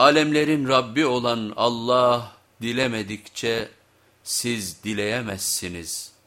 Alemlerin Rabbi olan Allah dilemedikçe siz dileyemezsiniz.''